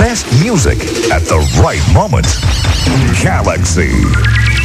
best music at the right moment. Galaxy.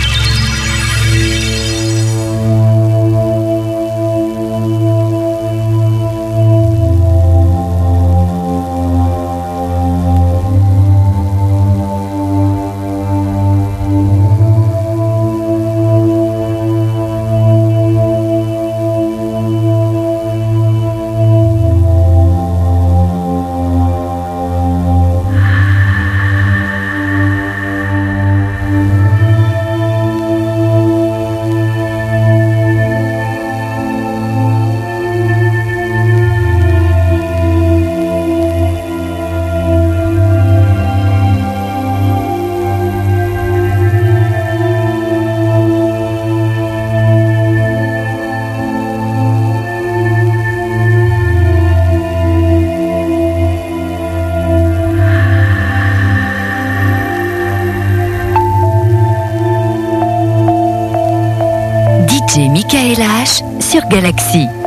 Galaxy.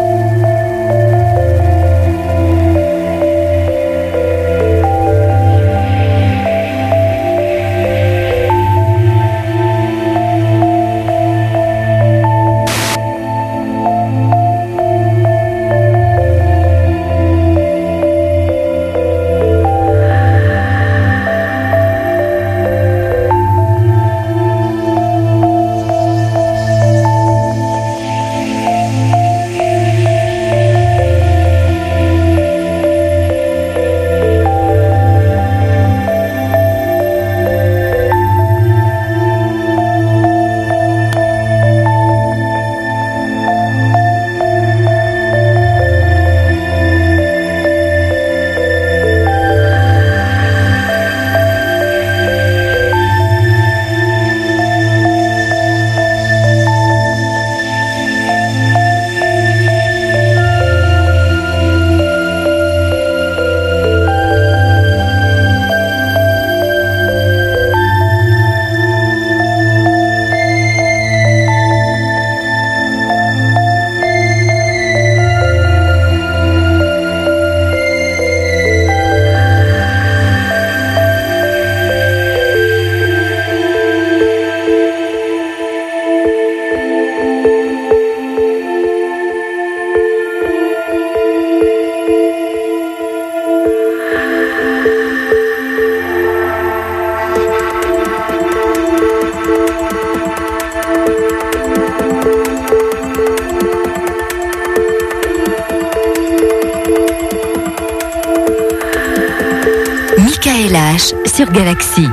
Sur Galaxy.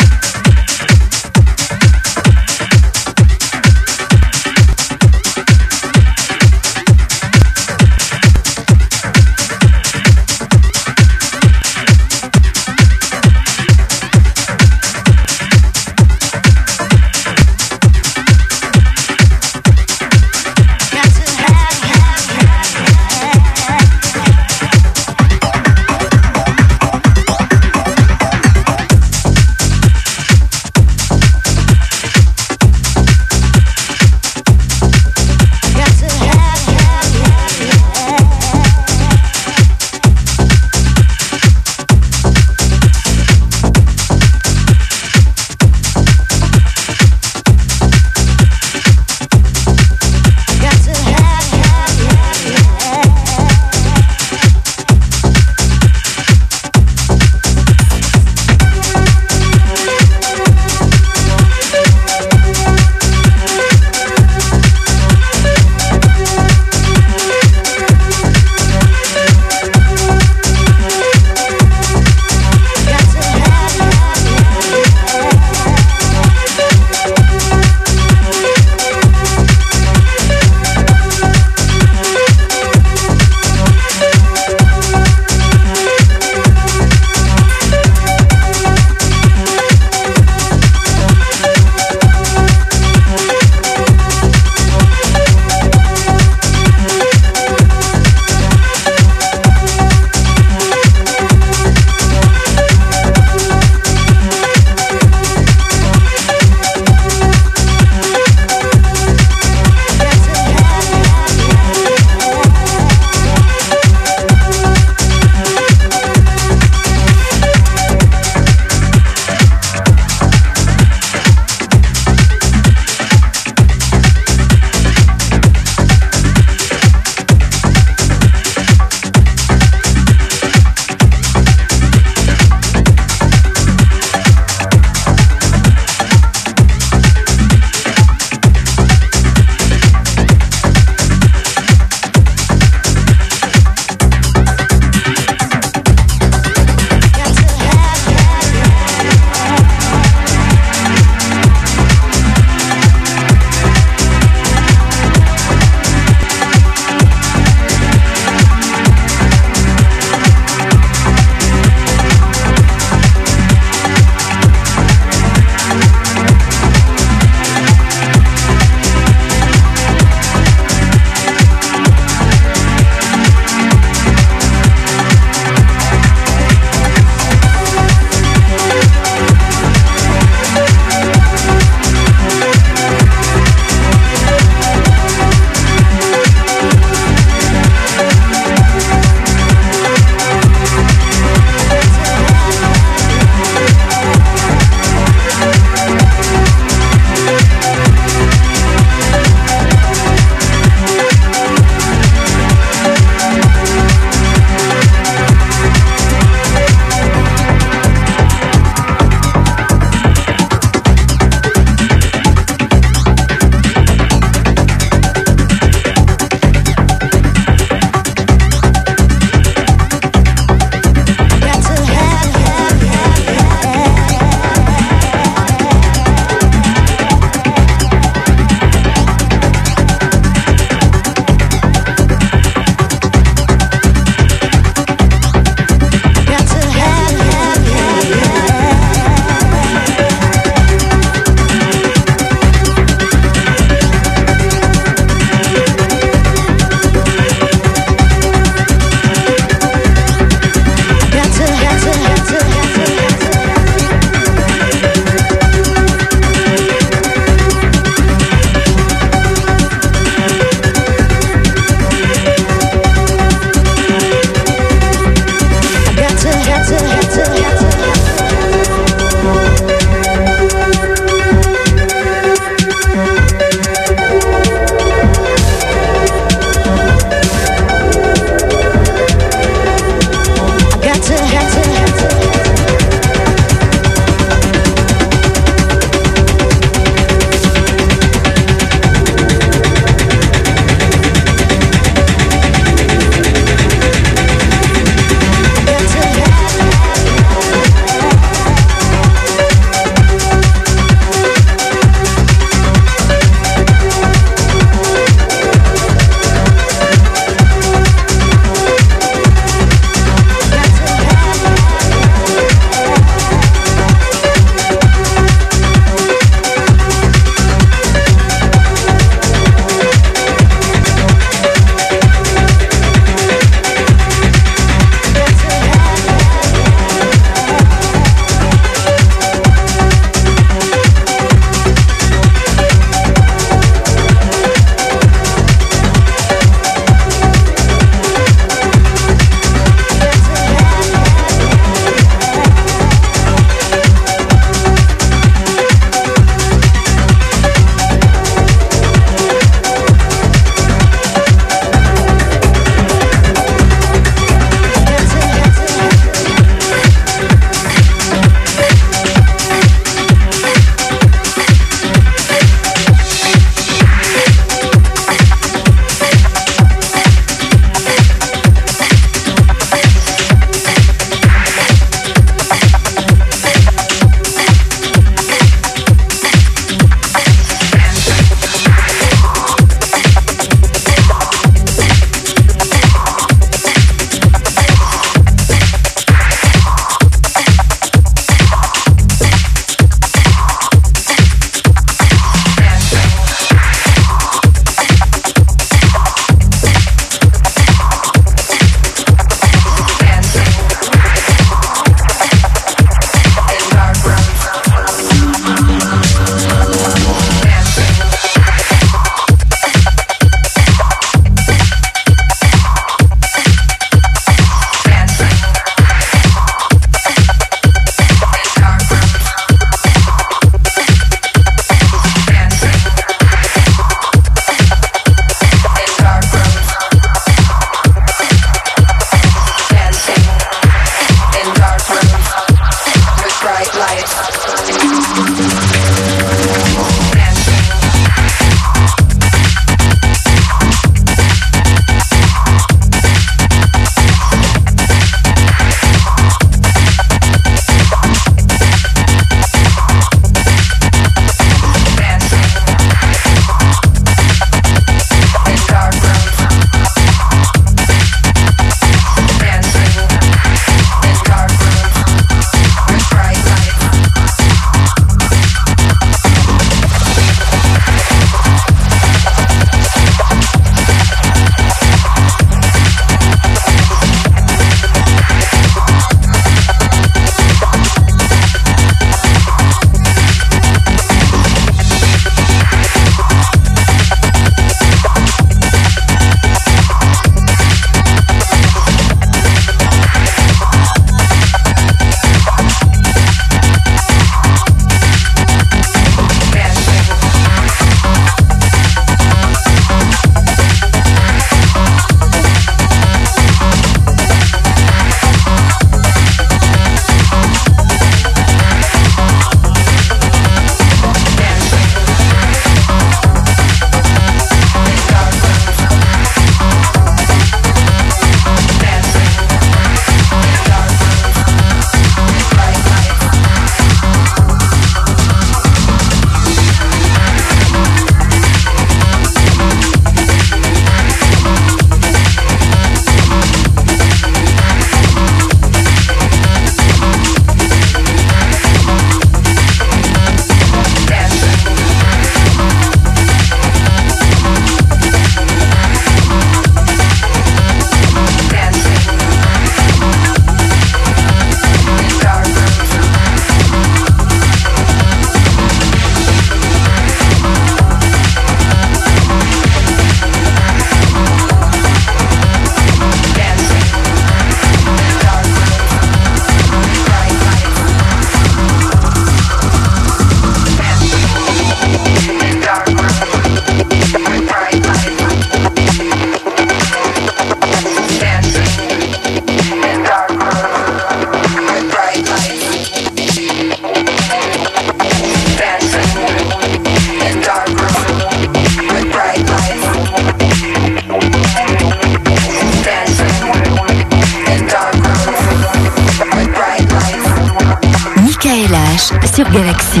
Sur Galaxy.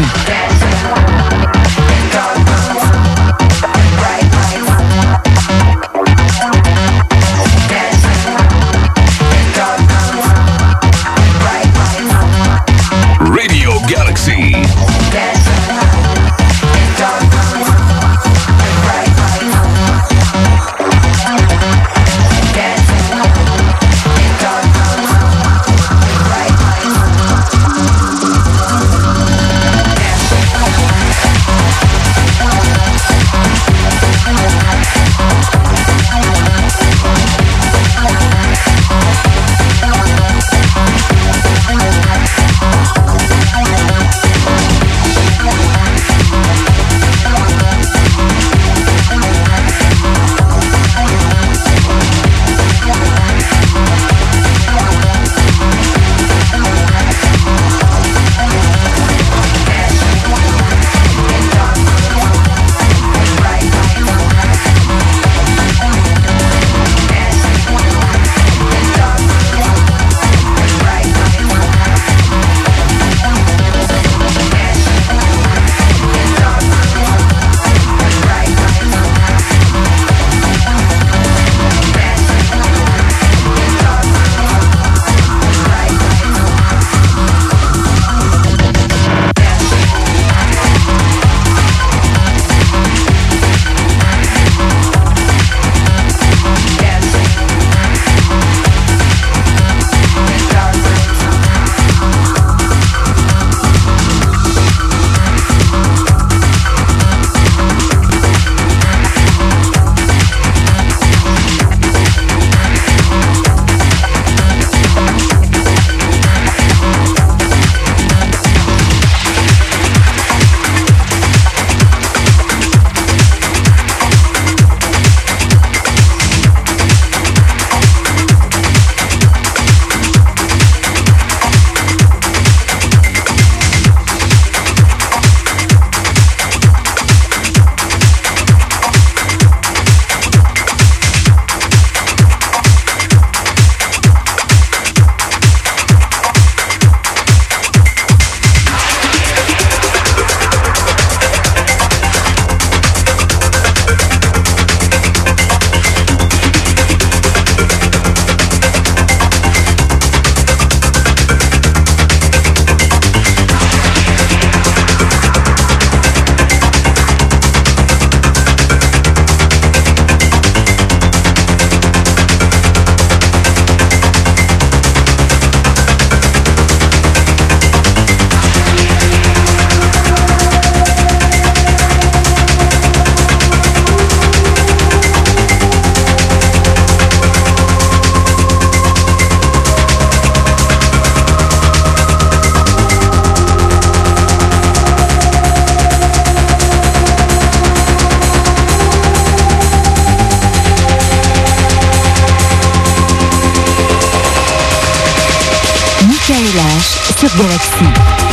sur Galaxy.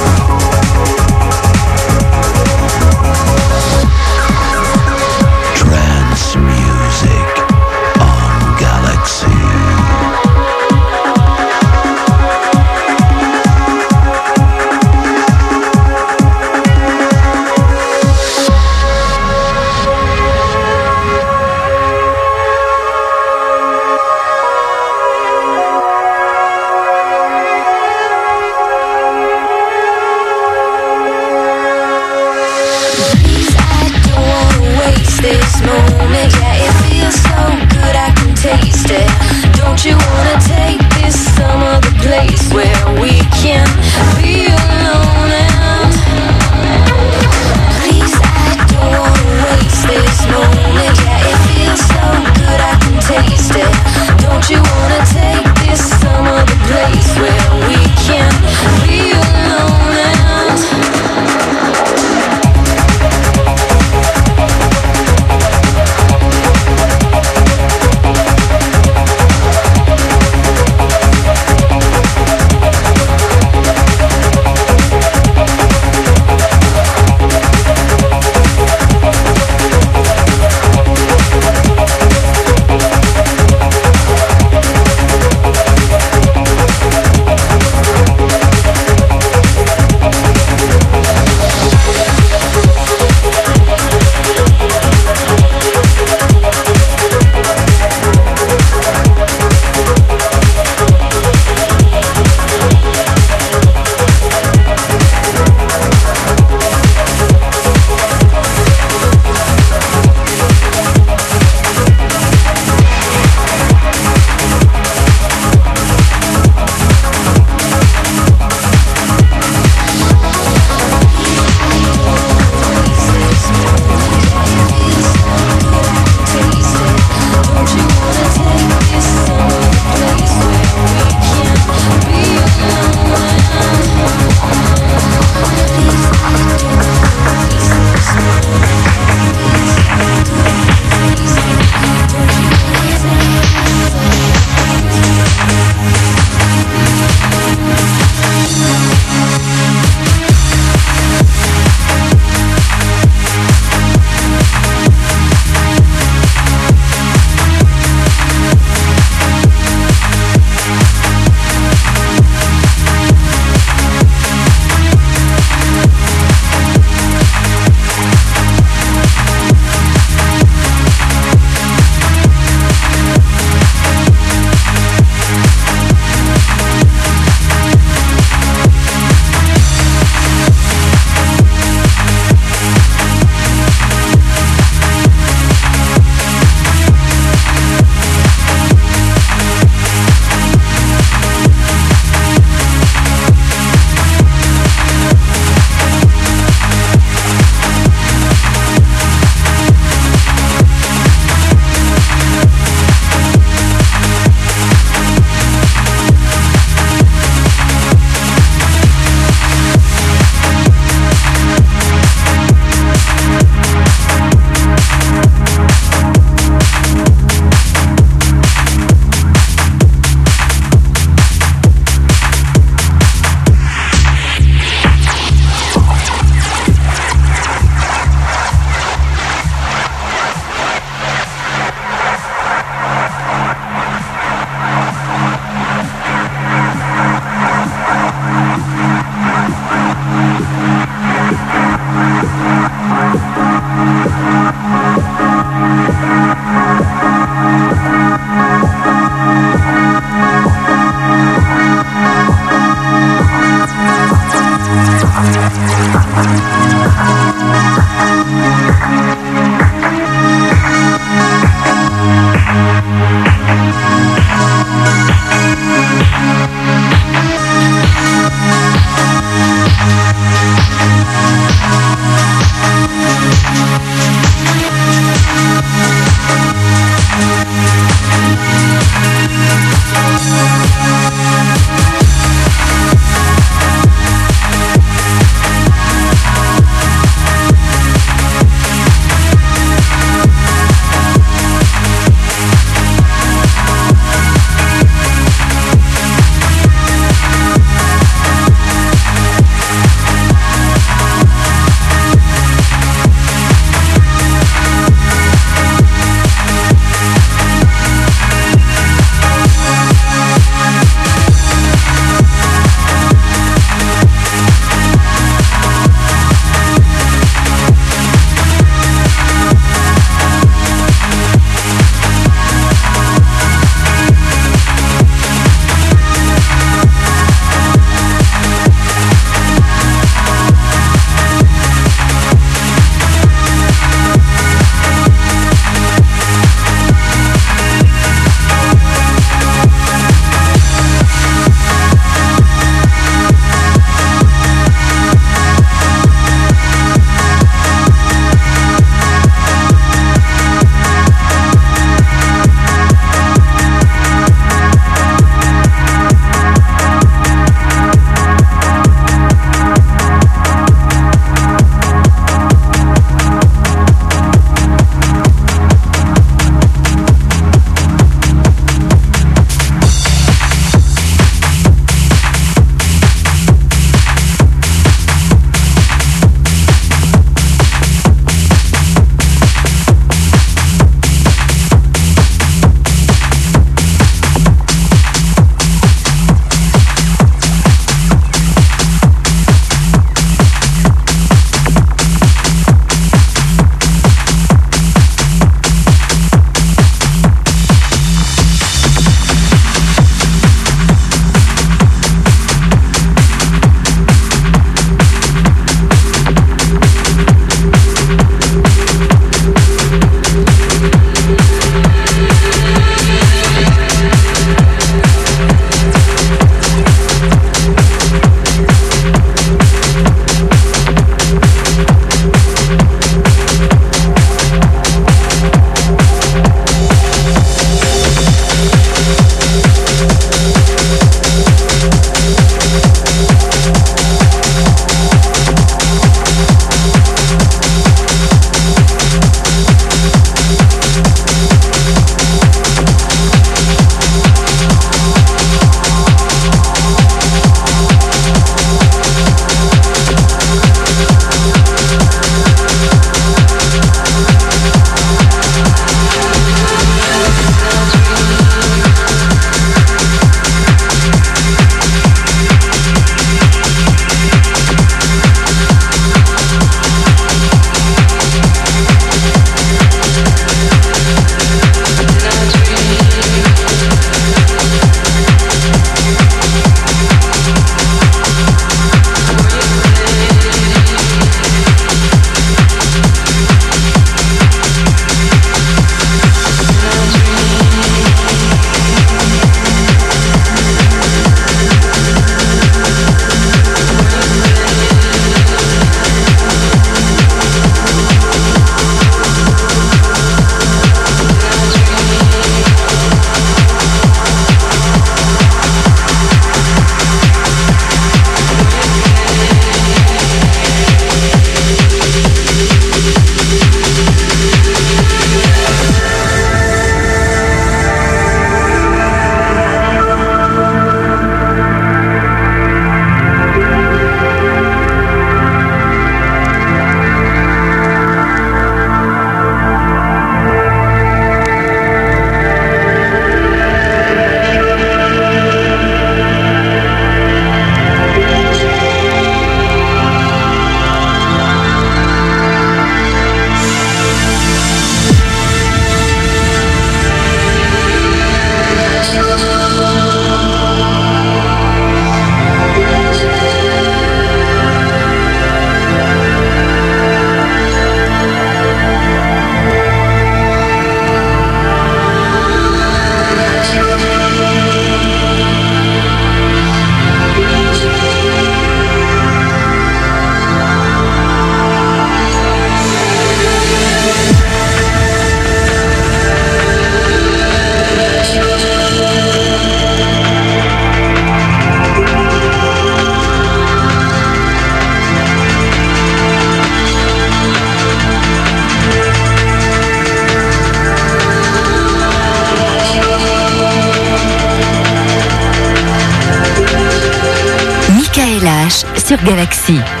Galaxy.